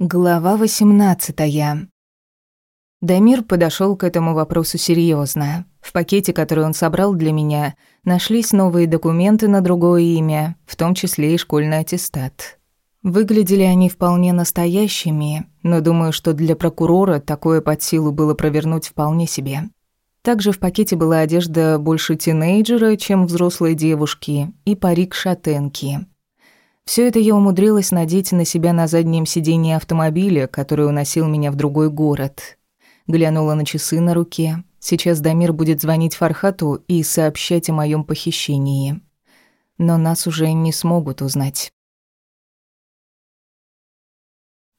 Глава 18. Дамир подошел к этому вопросу серьезно. В пакете, который он собрал для меня, нашлись новые документы на другое имя, в том числе и школьный аттестат. Выглядели они вполне настоящими, но думаю, что для прокурора такое под силу было провернуть вполне себе. Также в пакете была одежда больше тинейджера, чем взрослой девушки, и парик шатенки – все это я умудрилась надеть на себя на заднем сиденье автомобиля, который уносил меня в другой город. Глянула на часы на руке. Сейчас Дамир будет звонить Фархату и сообщать о моем похищении. Но нас уже не смогут узнать.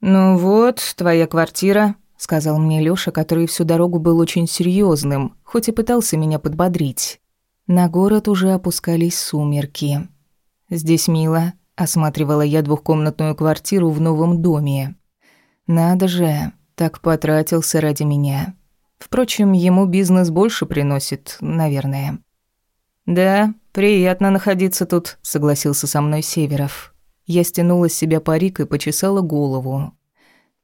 «Ну вот, твоя квартира», — сказал мне Лёша, который всю дорогу был очень серьезным, хоть и пытался меня подбодрить. На город уже опускались сумерки. «Здесь мило», Осматривала я двухкомнатную квартиру в новом доме. Надо же, так потратился ради меня. Впрочем, ему бизнес больше приносит, наверное. «Да, приятно находиться тут», — согласился со мной Северов. Я стянула с себя парик и почесала голову.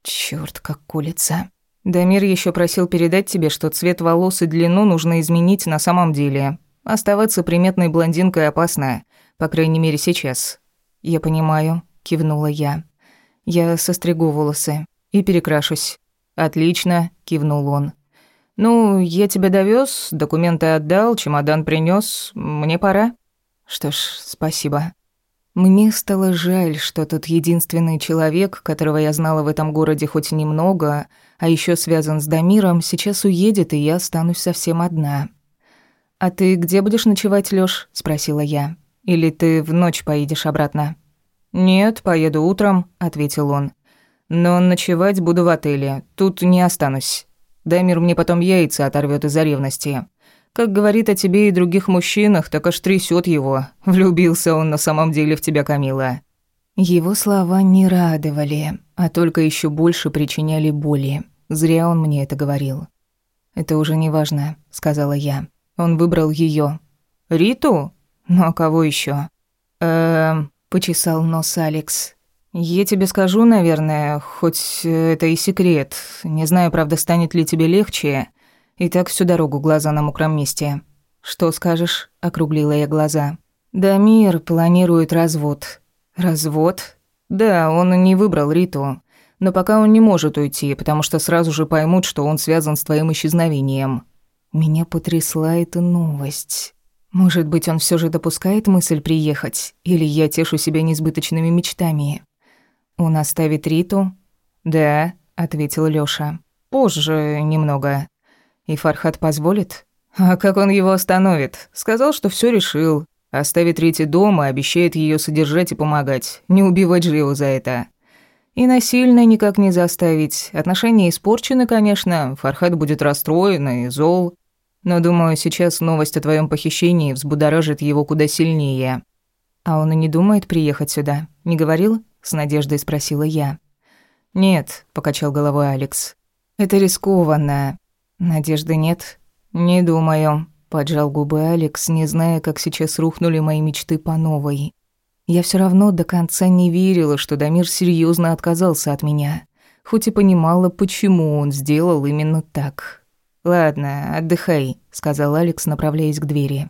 Чёрт, как колется. Дамир еще просил передать тебе, что цвет волос и длину нужно изменить на самом деле. Оставаться приметной блондинкой опасно, по крайней мере сейчас. «Я понимаю», — кивнула я. «Я состригу волосы и перекрашусь». «Отлично», — кивнул он. «Ну, я тебя довёз, документы отдал, чемодан принёс. Мне пора». «Что ж, спасибо». Мне стало жаль, что тот единственный человек, которого я знала в этом городе хоть немного, а ещё связан с Дамиром, сейчас уедет, и я останусь совсем одна. «А ты где будешь ночевать, Лёш?» – спросила я. Или ты в ночь поедешь обратно?» «Нет, поеду утром», — ответил он. «Но ночевать буду в отеле. Тут не останусь. Дамир мне потом яйца оторвет из-за ревности. Как говорит о тебе и других мужчинах, так аж трясет его. Влюбился он на самом деле в тебя, Камила». Его слова не радовали, а только еще больше причиняли боли. Зря он мне это говорил. «Это уже не важно», — сказала я. Он выбрал ее. «Риту?» «Ну а кого еще? «Эм...» — почесал нос Алекс. «Я тебе скажу, наверное, хоть это и секрет. Не знаю, правда, станет ли тебе легче. И так всю дорогу глаза на мокром месте». «Что скажешь?» — округлила я глаза. «Дамир планирует развод». «Развод?» «Да, он не выбрал Риту. Но пока он не может уйти, потому что сразу же поймут, что он связан с твоим исчезновением». Меня потрясла эта новость. Может быть, он все же допускает мысль приехать, или я тешу себя несбыточными мечтами. Он оставит Риту? Да, ответил Лёша. Позже немного. И Фархат позволит? А как он его остановит? Сказал, что все решил. Оставит Рите дома, обещает ее содержать и помогать. Не убивать же его за это. И насильно никак не заставить. Отношения испорчены, конечно. Фархат будет расстроен и зол. Но, думаю, сейчас новость о твоем похищении взбудоражит его куда сильнее. А он и не думает приехать сюда. Не говорил? С надеждой спросила я. Нет, покачал головой Алекс. Это рискованно. Надежды нет? Не думаю. Поджал губы Алекс, не зная, как сейчас рухнули мои мечты по новой. Я все равно до конца не верила, что Дамир серьезно отказался от меня, хоть и понимала, почему он сделал именно так. «Ладно, отдыхай», — сказал Алекс, направляясь к двери.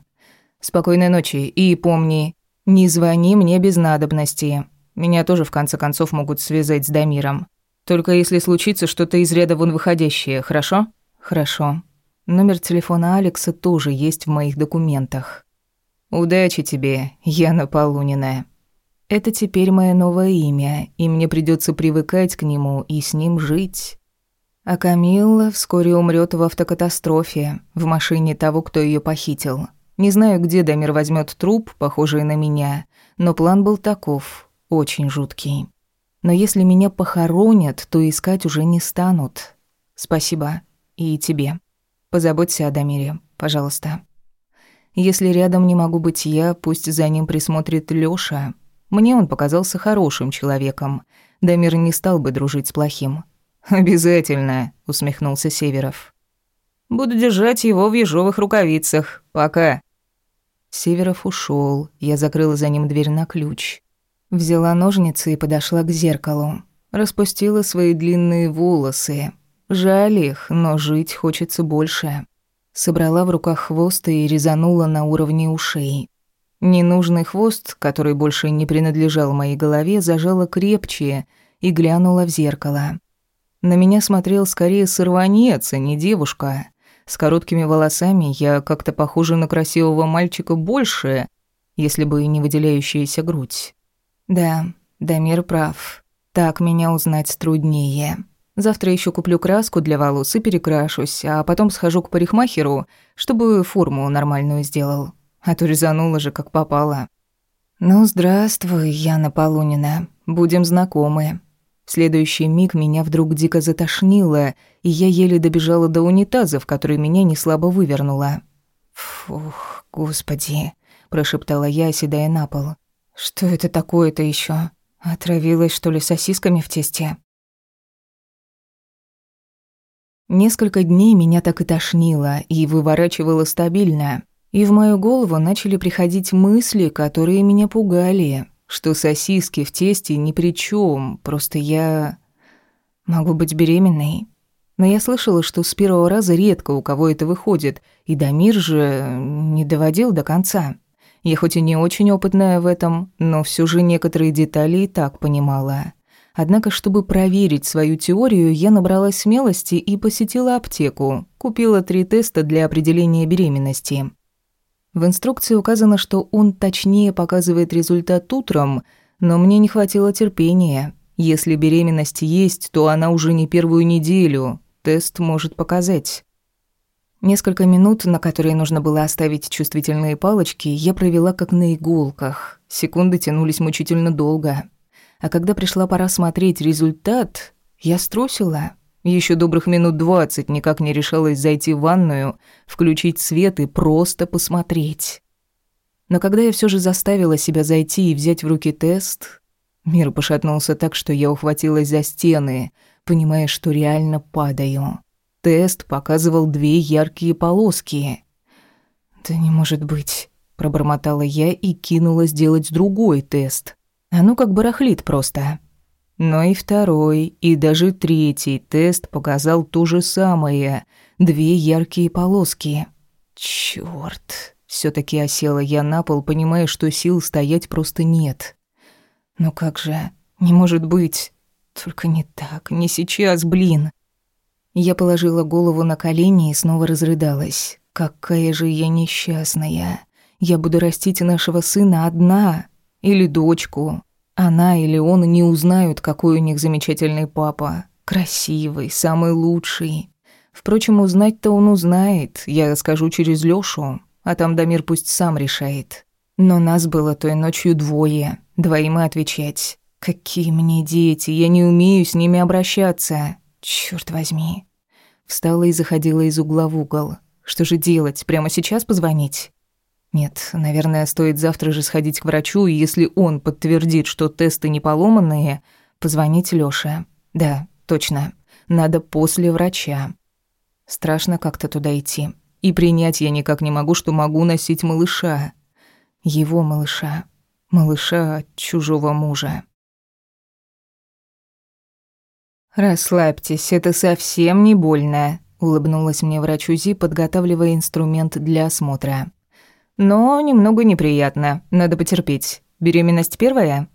«Спокойной ночи и помни, не звони мне без надобности. Меня тоже в конце концов могут связать с Дамиром. Только если случится что-то из ряда вон выходящее, хорошо?» «Хорошо. Номер телефона Алекса тоже есть в моих документах». «Удачи тебе, Яна Полунина». Это теперь мое новое имя, и мне придется привыкать к нему и с ним жить. А Камилла вскоре умрет в автокатастрофе, в машине того, кто ее похитил. Не знаю, где Дамир возьмет труп, похожий на меня, но план был таков, очень жуткий. Но если меня похоронят, то искать уже не станут. Спасибо. И тебе. Позаботься о Дамире, пожалуйста. Если рядом не могу быть я, пусть за ним присмотрит Лёша. Мне он показался хорошим человеком. Дамир не стал бы дружить с плохим. «Обязательно», — усмехнулся Северов. «Буду держать его в ежовых рукавицах. Пока». Северов ушел. Я закрыла за ним дверь на ключ. Взяла ножницы и подошла к зеркалу. Распустила свои длинные волосы. Жаль их, но жить хочется больше. Собрала в руках хвост и резанула на уровне ушей. Ненужный хвост, который больше не принадлежал моей голове, зажала крепче и глянула в зеркало. На меня смотрел скорее сорванец, а не девушка. С короткими волосами я как-то похожа на красивого мальчика больше, если бы и не выделяющаяся грудь. Да, Дамир прав. Так меня узнать труднее. Завтра еще куплю краску для волос и перекрашусь, а потом схожу к парикмахеру, чтобы форму нормальную сделал. А то резанула же, как попало. «Ну, здравствуй, Яна Полунина. Будем знакомы». В следующий миг меня вдруг дико затошнило, и я еле добежала до унитаза, в который меня неслабо вывернуло. «Фух, господи», — прошептала я, оседая на пол. «Что это такое-то еще? Отравилась, что ли, сосисками в тесте?» Несколько дней меня так и тошнило, и выворачивало стабильно. И в мою голову начали приходить мысли, которые меня пугали, что сосиски в тесте ни при чем, просто я могу быть беременной. Но я слышала, что с первого раза редко у кого это выходит, и Дамир же не доводил до конца. Я хоть и не очень опытная в этом, но все же некоторые детали и так понимала. Однако, чтобы проверить свою теорию, я набралась смелости и посетила аптеку. Купила три теста для определения беременности. В инструкции указано, что он точнее показывает результат утром, но мне не хватило терпения. Если беременность есть, то она уже не первую неделю. Тест может показать. Несколько минут, на которые нужно было оставить чувствительные палочки, я провела как на иголках. Секунды тянулись мучительно долго. А когда пришла пора смотреть результат, я струсила. Еще добрых минут двадцать никак не решалась зайти в ванную, включить свет и просто посмотреть. Но когда я все же заставила себя зайти и взять в руки тест, мир пошатнулся так, что я ухватилась за стены, понимая, что реально падаю. Тест показывал две яркие полоски. «Да не может быть», — пробормотала я и кинулась делать другой тест. А ну как барахлит просто. Но и второй, и даже третий тест показал то же самое. Две яркие полоски. Чёрт. все таки осела я на пол, понимая, что сил стоять просто нет. Но как же? Не может быть. Только не так, не сейчас, блин. Я положила голову на колени и снова разрыдалась. Какая же я несчастная. Я буду растить нашего сына одна. Или дочку. Она или он не узнают, какой у них замечательный папа. Красивый, самый лучший. Впрочем, узнать-то он узнает, я скажу через Лёшу, а там Дамир пусть сам решает. Но нас было той ночью двое, двоим и отвечать. Какие мне дети, я не умею с ними обращаться. Чёрт возьми. Встала и заходила из угла в угол. Что же делать, прямо сейчас позвонить? Нет, наверное, стоит завтра же сходить к врачу, и если он подтвердит, что тесты не поломанные, позвонить Лёше. Да, точно. Надо после врача. Страшно как-то туда идти. И принять я никак не могу, что могу носить малыша. Его малыша. Малыша от чужого мужа. «Расслабьтесь, это совсем не больно», — улыбнулась мне врач УЗИ, подготавливая инструмент для осмотра. Но немного неприятно, надо потерпеть. Беременность первая?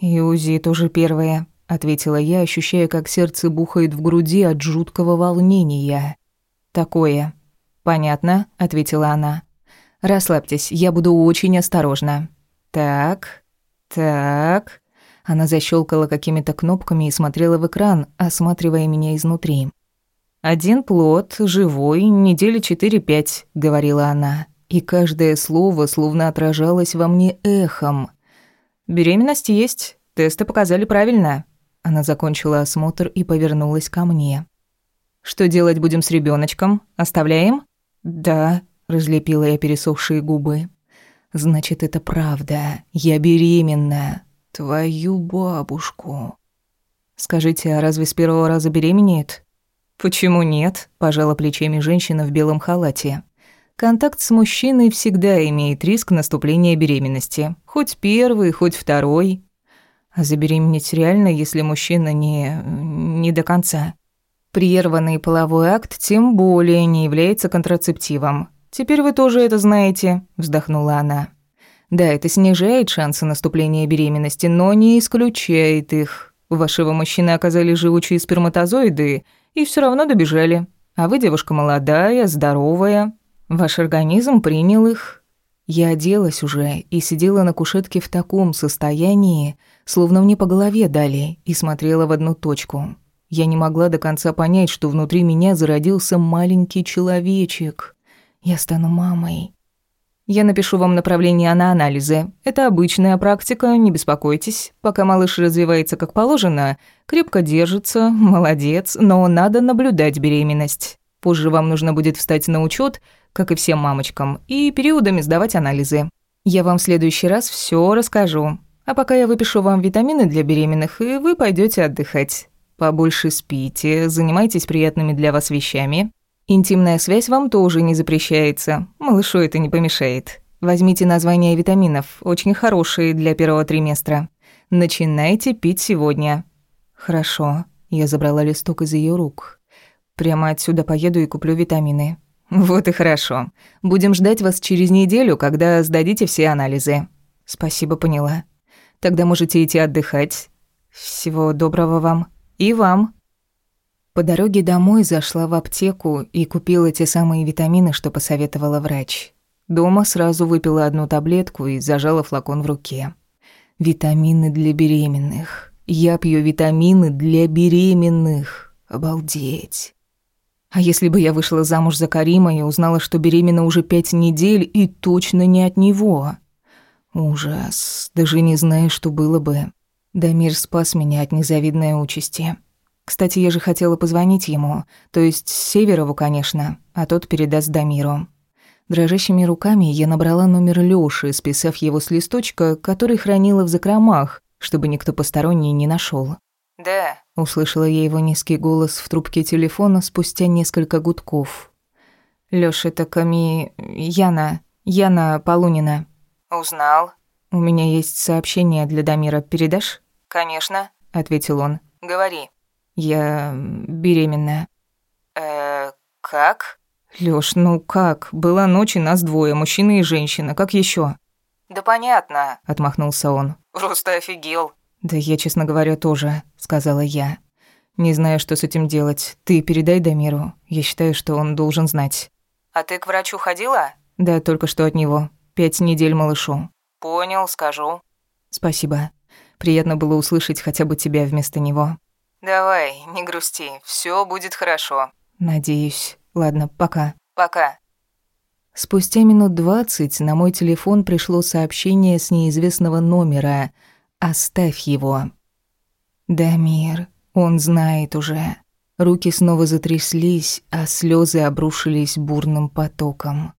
И УЗИ тоже первая, ответила я, ощущая, как сердце бухает в груди от жуткого волнения. Такое. Понятно, ответила она. Расслабьтесь, я буду очень осторожна. Так. Так. Она защелкала какими-то кнопками и смотрела в экран, осматривая меня изнутри. «Один плод, живой, недели четыре-пять», — говорила она и каждое слово словно отражалось во мне эхом. «Беременность есть, тесты показали правильно». Она закончила осмотр и повернулась ко мне. «Что делать будем с ребеночком? Оставляем?» «Да», — разлепила я пересохшие губы. «Значит, это правда. Я беременна. Твою бабушку». «Скажите, а разве с первого раза беременеет?» «Почему нет?» – пожала плечами женщина в белом халате. Контакт с мужчиной всегда имеет риск наступления беременности. Хоть первый, хоть второй. А забеременеть реально, если мужчина не... не до конца. Прерванный половой акт тем более не является контрацептивом. Теперь вы тоже это знаете, вздохнула она. Да, это снижает шансы наступления беременности, но не исключает их. Вашего мужчины оказались живучие сперматозоиды и все равно добежали. А вы девушка молодая, здоровая. Ваш организм принял их. Я оделась уже и сидела на кушетке в таком состоянии, словно мне по голове дали, и смотрела в одну точку. Я не могла до конца понять, что внутри меня зародился маленький человечек. Я стану мамой. Я напишу вам направление на анализы. Это обычная практика, не беспокойтесь. Пока малыш развивается как положено, крепко держится, молодец, но надо наблюдать беременность. Позже вам нужно будет встать на учет, как и всем мамочкам, и периодами сдавать анализы. Я вам в следующий раз все расскажу. А пока я выпишу вам витамины для беременных, и вы пойдете отдыхать. Побольше спите, занимайтесь приятными для вас вещами. Интимная связь вам тоже не запрещается. Малышу это не помешает. Возьмите названия витаминов, очень хорошие для первого триместра. Начинайте пить сегодня. Хорошо. Я забрала листок из ее рук. Прямо отсюда поеду и куплю витамины. Вот и хорошо. Будем ждать вас через неделю, когда сдадите все анализы. Спасибо, поняла. Тогда можете идти отдыхать. Всего доброго вам. И вам. По дороге домой зашла в аптеку и купила те самые витамины, что посоветовала врач. Дома сразу выпила одну таблетку и зажала флакон в руке. Витамины для беременных. Я пью витамины для беременных. Обалдеть. А если бы я вышла замуж за Карима и узнала, что беременна уже пять недель и точно не от него? Ужас. Даже не знаю, что было бы. Дамир спас меня от незавидной участи. Кстати, я же хотела позвонить ему, то есть Северову, конечно, а тот передаст Дамиру. Дрожащими руками я набрала номер Лёши, списав его с листочка, который хранила в закромах, чтобы никто посторонний не нашёл. «Да», — услышала я его низкий голос в трубке телефона спустя несколько гудков. «Лёша, это Ками... Яна... Яна Полунина». «Узнал?» «У меня есть сообщение для Дамира. Передашь?» «Конечно», — ответил он. «Говори». Я беременная. Э, как? Лёш, ну как? Была ночь и нас двое, мужчина и женщина. Как ещё? Да понятно, отмахнулся он. Просто офигел. Да я, честно говоря, тоже, сказала я. Не знаю, что с этим делать. Ты передай Дамиру. Я считаю, что он должен знать. А ты к врачу ходила? Да, только что от него. Пять недель малышу. Понял, скажу. Спасибо. Приятно было услышать хотя бы тебя вместо него. «Давай, не грусти, все будет хорошо». «Надеюсь. Ладно, пока». «Пока». Спустя минут двадцать на мой телефон пришло сообщение с неизвестного номера. «Оставь его». «Дамир, он знает уже». Руки снова затряслись, а слезы обрушились бурным потоком.